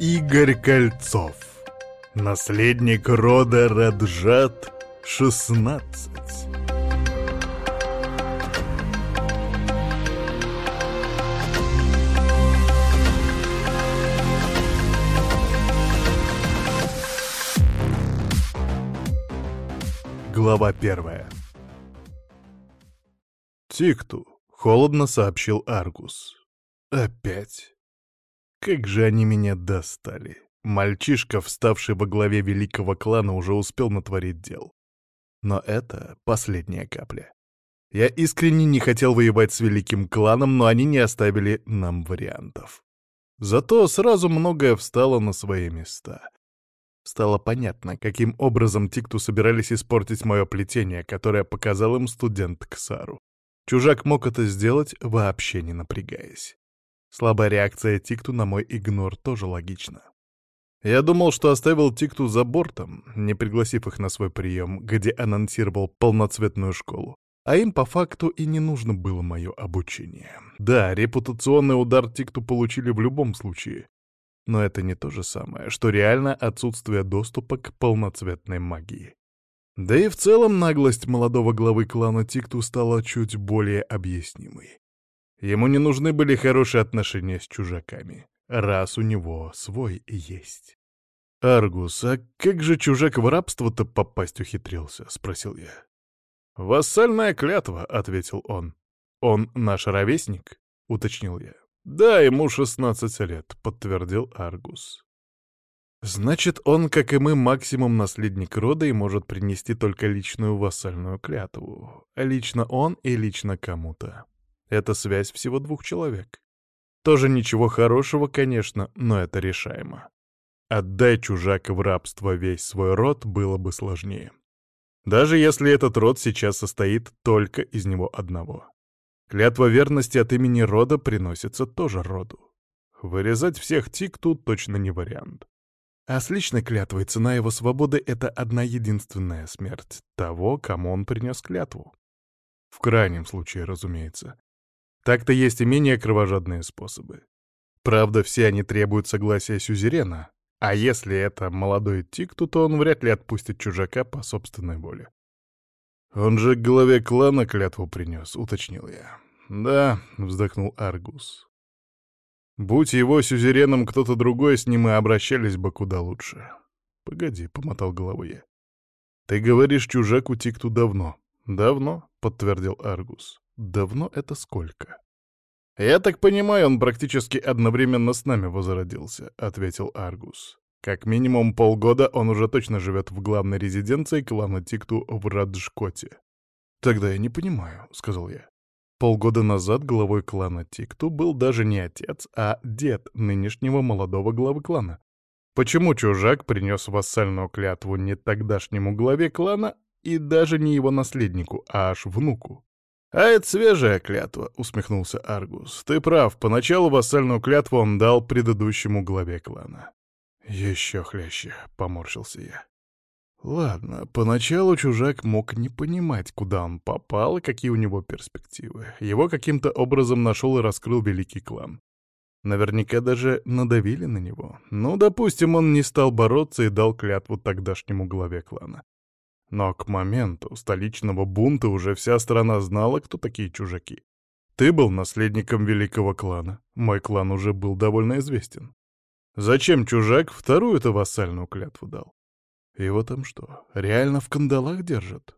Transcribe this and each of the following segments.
Игорь Кольцов. Наследник рода Раджат 16. Глава первая. «Тикту», — холодно сообщил Аргус. «Опять. Как же они меня достали. Мальчишка, вставший во главе великого клана, уже успел натворить дел. Но это последняя капля. Я искренне не хотел воевать с великим кланом, но они не оставили нам вариантов. Зато сразу многое встало на свои места. Стало понятно, каким образом Тикту собирались испортить мое плетение, которое показал им студент Ксару. Чужак мог это сделать, вообще не напрягаясь. Слабая реакция Тикту на мой игнор тоже логична. Я думал, что оставил Тикту за бортом, не пригласив их на свой прием, где анонсировал полноцветную школу. А им по факту и не нужно было мое обучение. Да, репутационный удар Тикту получили в любом случае. Но это не то же самое, что реально отсутствие доступа к полноцветной магии. Да и в целом наглость молодого главы клана Тикту стала чуть более объяснимой. Ему не нужны были хорошие отношения с чужаками, раз у него свой есть. «Аргус, а как же чужак в рабство-то попасть ухитрился?» — спросил я. «Вассальная клятва», — ответил он. «Он наш ровесник?» — уточнил я. «Да, ему шестнадцать лет», — подтвердил Аргус. «Значит, он, как и мы, максимум наследник рода и может принести только личную вассальную клятву. Лично он и лично кому-то. Это связь всего двух человек. Тоже ничего хорошего, конечно, но это решаемо. Отдай чужака в рабство весь свой род было бы сложнее. Даже если этот род сейчас состоит только из него одного. Клятва верности от имени рода приносится тоже роду. Вырезать всех тик тут точно не вариант. А с личной клятвой цена его свободы — это одна единственная смерть того, кому он принес клятву. В крайнем случае, разумеется. Так-то есть и менее кровожадные способы. Правда, все они требуют согласия сюзерена, а если это молодой Тикту, то он вряд ли отпустит чужака по собственной воле. «Он же к главе клана клятву принес», — уточнил я. «Да», — вздохнул Аргус. «Будь его сюзереном кто-то другой, с ним и обращались бы куда лучше». «Погоди», — помотал головой я. «Ты говоришь, чужак утик давно». «Давно», — подтвердил Аргус. Давно это сколько? «Я так понимаю, он практически одновременно с нами возродился», — ответил Аргус. «Как минимум полгода он уже точно живет в главной резиденции клана Тикту в Раджкоте». «Тогда я не понимаю», — сказал я. Полгода назад главой клана Тикту был даже не отец, а дед нынешнего молодого главы клана. Почему чужак принес вассальную клятву не тогдашнему главе клана и даже не его наследнику, а аж внуку? «А это свежая клятва», — усмехнулся Аргус. «Ты прав, поначалу вассальную клятву он дал предыдущему главе клана». «Еще хлеще», — поморщился я. Ладно, поначалу чужак мог не понимать, куда он попал и какие у него перспективы. Его каким-то образом нашел и раскрыл великий клан. Наверняка даже надавили на него. Ну, допустим, он не стал бороться и дал клятву тогдашнему главе клана. Но к моменту столичного бунта уже вся страна знала, кто такие чужаки. Ты был наследником великого клана. Мой клан уже был довольно известен. Зачем чужак вторую-то вассальную клятву дал? Его там что, реально в кандалах держат?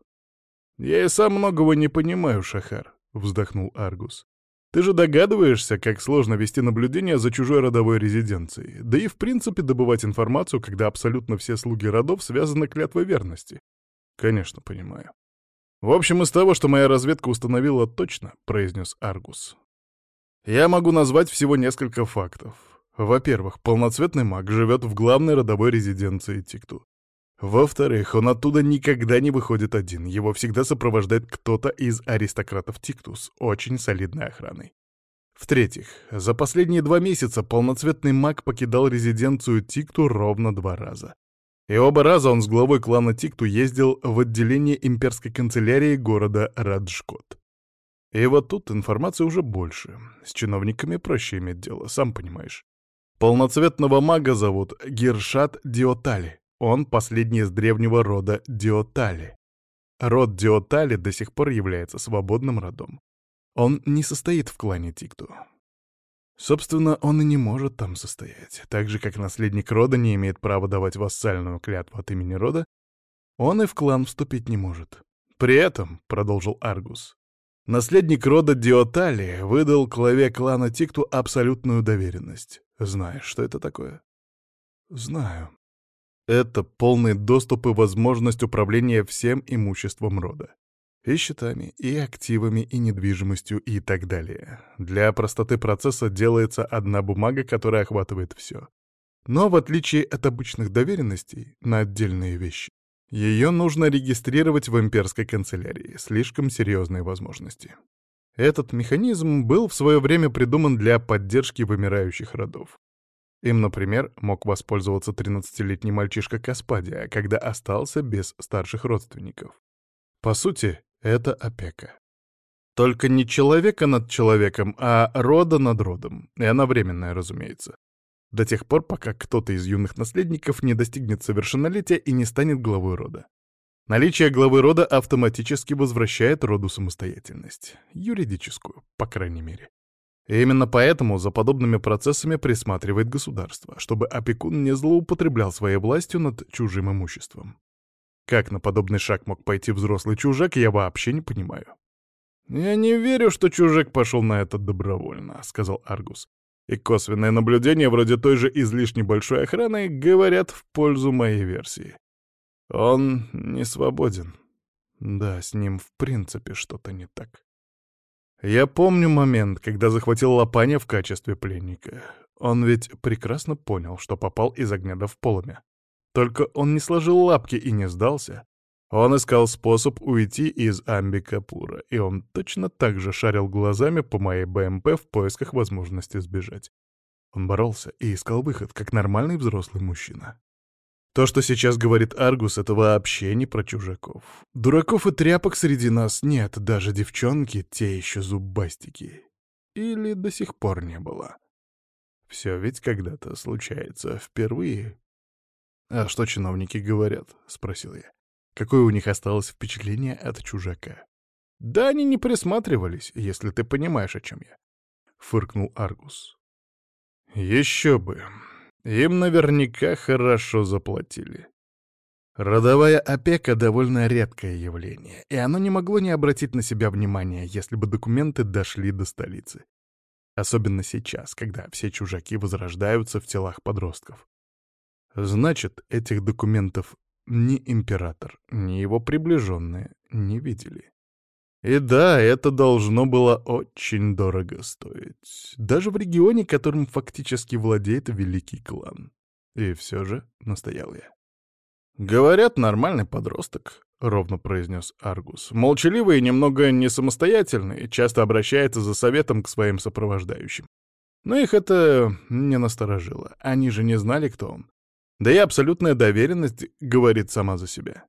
Я и сам многого не понимаю, Шахар, — вздохнул Аргус. Ты же догадываешься, как сложно вести наблюдение за чужой родовой резиденцией, да и в принципе добывать информацию, когда абсолютно все слуги родов связаны клятвой верности. Конечно, понимаю. В общем, из того, что моя разведка установила точно, произнес Аргус. Я могу назвать всего несколько фактов. Во-первых, полноцветный маг живет в главной родовой резиденции Тикту. Во-вторых, он оттуда никогда не выходит один, его всегда сопровождает кто-то из аристократов Тикту с очень солидной охраной. В-третьих, за последние два месяца полноцветный маг покидал резиденцию Тикту ровно два раза. И оба раза он с главой клана Тикту ездил в отделение имперской канцелярии города Раджкот. И вот тут информации уже больше. С чиновниками проще иметь дело, сам понимаешь. Полноцветного мага зовут Гершат Диотали. Он последний из древнего рода Диотали. Род Диотали до сих пор является свободным родом. Он не состоит в клане Тикту. Собственно, он и не может там состоять. Так же, как наследник рода не имеет права давать вассальную клятву от имени рода, он и в клан вступить не может. При этом, — продолжил Аргус, — наследник рода Диотали выдал главе клана Тикту абсолютную доверенность. Знаешь, что это такое? Знаю. Это полный доступ и возможность управления всем имуществом рода. И счетами, и активами, и недвижимостью, и так далее. Для простоты процесса делается одна бумага, которая охватывает все. Но в отличие от обычных доверенностей на отдельные вещи, ее нужно регистрировать в имперской канцелярии. Слишком серьезные возможности. Этот механизм был в свое время придуман для поддержки вымирающих родов. Им, например, мог воспользоваться 13-летний мальчишка Каспадия, когда остался без старших родственников. По сути, это опека. Только не человека над человеком, а рода над родом. И она временная, разумеется. До тех пор, пока кто-то из юных наследников не достигнет совершеннолетия и не станет главой рода. Наличие главы рода автоматически возвращает роду самостоятельность. Юридическую, по крайней мере. И именно поэтому за подобными процессами присматривает государство, чтобы опекун не злоупотреблял своей властью над чужим имуществом. Как на подобный шаг мог пойти взрослый чужак, я вообще не понимаю. «Я не верю, что чужак пошел на это добровольно», — сказал Аргус. «И косвенное наблюдение вроде той же излишне большой охраны говорят в пользу моей версии. Он не свободен. Да, с ним в принципе что-то не так. Я помню момент, когда захватил Лопаня в качестве пленника. Он ведь прекрасно понял, что попал из огня в полымя. Только он не сложил лапки и не сдался. Он искал способ уйти из Амбикапура, и он точно так же шарил глазами по моей БМП в поисках возможности сбежать. Он боролся и искал выход, как нормальный взрослый мужчина. То, что сейчас говорит Аргус, это вообще не про чужаков. Дураков и тряпок среди нас нет, даже девчонки, те еще зубастики. Или до сих пор не было. Все ведь когда-то случается впервые. «А что чиновники говорят?» — спросил я. «Какое у них осталось впечатление от чужака?» «Да они не присматривались, если ты понимаешь, о чем я», — фыркнул Аргус. «Еще бы. Им наверняка хорошо заплатили». Родовая опека — довольно редкое явление, и оно не могло не обратить на себя внимания, если бы документы дошли до столицы. Особенно сейчас, когда все чужаки возрождаются в телах подростков. Значит, этих документов ни император, ни его приближенные не видели. И да, это должно было очень дорого стоить. Даже в регионе, которым фактически владеет великий клан. И все же настоял я. «Говорят, нормальный подросток», — ровно произнес Аргус. «Молчаливый и немного не самостоятельный, часто обращается за советом к своим сопровождающим. Но их это не насторожило. Они же не знали, кто он. Да и абсолютная доверенность говорит сама за себя.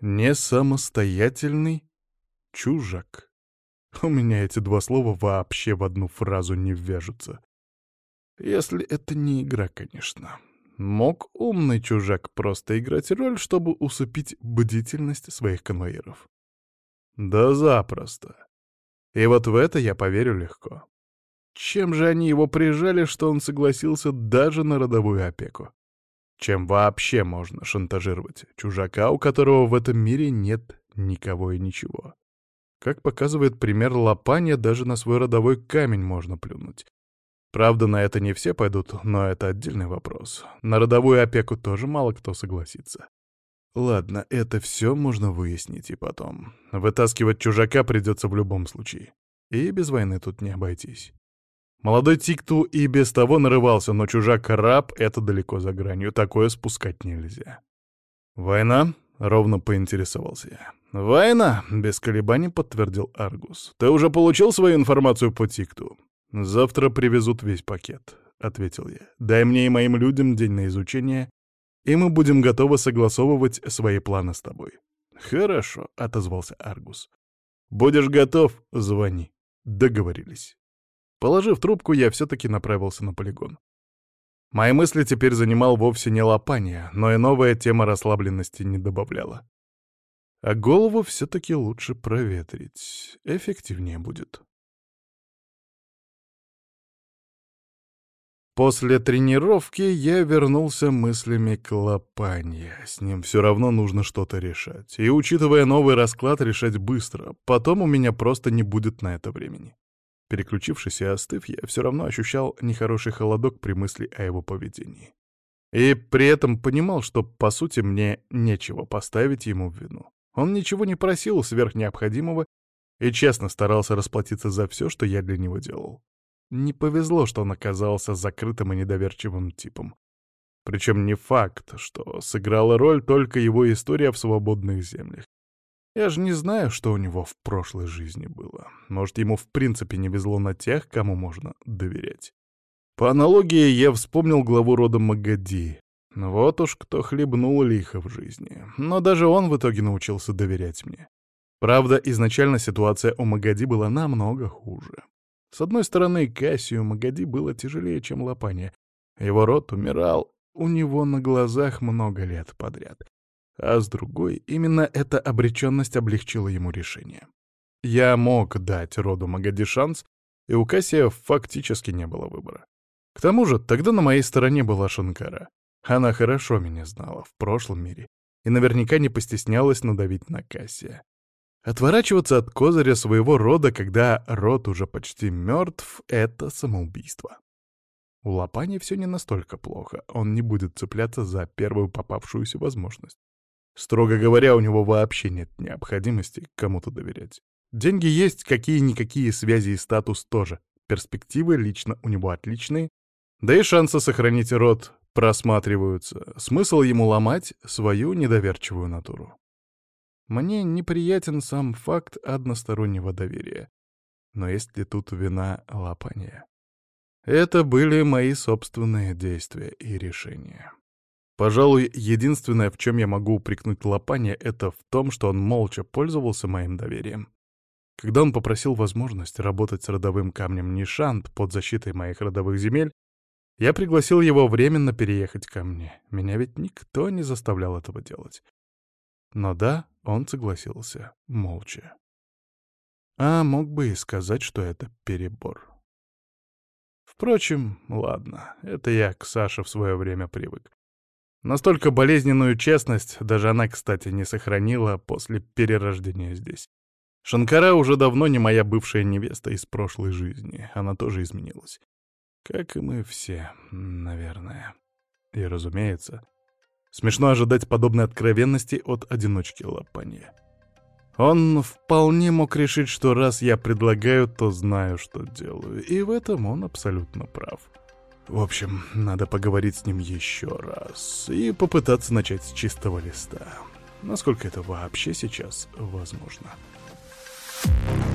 Не самостоятельный чужак. У меня эти два слова вообще в одну фразу не вяжутся. Если это не игра, конечно. Мог умный чужак просто играть роль, чтобы усыпить бдительность своих конвоиров. Да запросто. И вот в это я поверю легко. Чем же они его прижали, что он согласился даже на родовую опеку? Чем вообще можно шантажировать чужака, у которого в этом мире нет никого и ничего? Как показывает пример Лопанья, даже на свой родовой камень можно плюнуть. Правда, на это не все пойдут, но это отдельный вопрос. На родовую опеку тоже мало кто согласится. Ладно, это все можно выяснить и потом. Вытаскивать чужака придется в любом случае. И без войны тут не обойтись. Молодой Тикту и без того нарывался, но чужак-раб — это далеко за гранью, такое спускать нельзя. «Война?» — ровно поинтересовался я. «Война!» — без колебаний подтвердил Аргус. «Ты уже получил свою информацию по Тикту?» «Завтра привезут весь пакет», — ответил я. «Дай мне и моим людям день на изучение, и мы будем готовы согласовывать свои планы с тобой». «Хорошо», — отозвался Аргус. «Будешь готов? Звони». Договорились. Положив трубку, я все-таки направился на полигон. Мои мысли теперь занимал вовсе не лопание, но и новая тема расслабленности не добавляла. А голову все-таки лучше проветрить. Эффективнее будет. После тренировки я вернулся мыслями к лопанье. С ним все равно нужно что-то решать. И, учитывая новый расклад, решать быстро. Потом у меня просто не будет на это времени. Переключившись и остыв, я все равно ощущал нехороший холодок при мысли о его поведении. И при этом понимал, что, по сути, мне нечего поставить ему в вину. Он ничего не просил сверх необходимого и честно старался расплатиться за все, что я для него делал. Не повезло, что он оказался закрытым и недоверчивым типом. Причем не факт, что сыграла роль только его история в свободных землях. Я же не знаю, что у него в прошлой жизни было. Может, ему в принципе не везло на тех, кому можно доверять. По аналогии, я вспомнил главу рода Магади. Вот уж кто хлебнул лихо в жизни. Но даже он в итоге научился доверять мне. Правда, изначально ситуация у Магади была намного хуже. С одной стороны, Кассию Магади было тяжелее, чем Лопания. Его род умирал у него на глазах много лет подряд. А с другой, именно эта обреченность облегчила ему решение. Я мог дать роду Магади шанс, и у Кассия фактически не было выбора. К тому же, тогда на моей стороне была Шанкара. Она хорошо меня знала в прошлом мире и наверняка не постеснялась надавить на Кассия. Отворачиваться от козыря своего рода, когда род уже почти мертв, — это самоубийство. У Лопани все не настолько плохо, он не будет цепляться за первую попавшуюся возможность. Строго говоря, у него вообще нет необходимости кому-то доверять. Деньги есть, какие-никакие связи и статус тоже. Перспективы лично у него отличные, да и шансы сохранить род просматриваются. Смысл ему ломать свою недоверчивую натуру. Мне неприятен сам факт одностороннего доверия. Но есть ли тут вина лопания? Это были мои собственные действия и решения. Пожалуй, единственное, в чем я могу упрекнуть Лопания, это в том, что он молча пользовался моим доверием. Когда он попросил возможность работать с родовым камнем Нишант под защитой моих родовых земель, я пригласил его временно переехать ко мне. Меня ведь никто не заставлял этого делать. Но да, он согласился, молча. А мог бы и сказать, что это перебор. Впрочем, ладно, это я к Саше в свое время привык. Настолько болезненную честность даже она, кстати, не сохранила после перерождения здесь. Шанкара уже давно не моя бывшая невеста из прошлой жизни, она тоже изменилась. Как и мы все, наверное. И, разумеется, Смешно ожидать подобной откровенности от одиночки Лапанья. Он вполне мог решить, что раз я предлагаю, то знаю, что делаю, и в этом он абсолютно прав. В общем, надо поговорить с ним еще раз и попытаться начать с чистого листа. Насколько это вообще сейчас возможно. Thank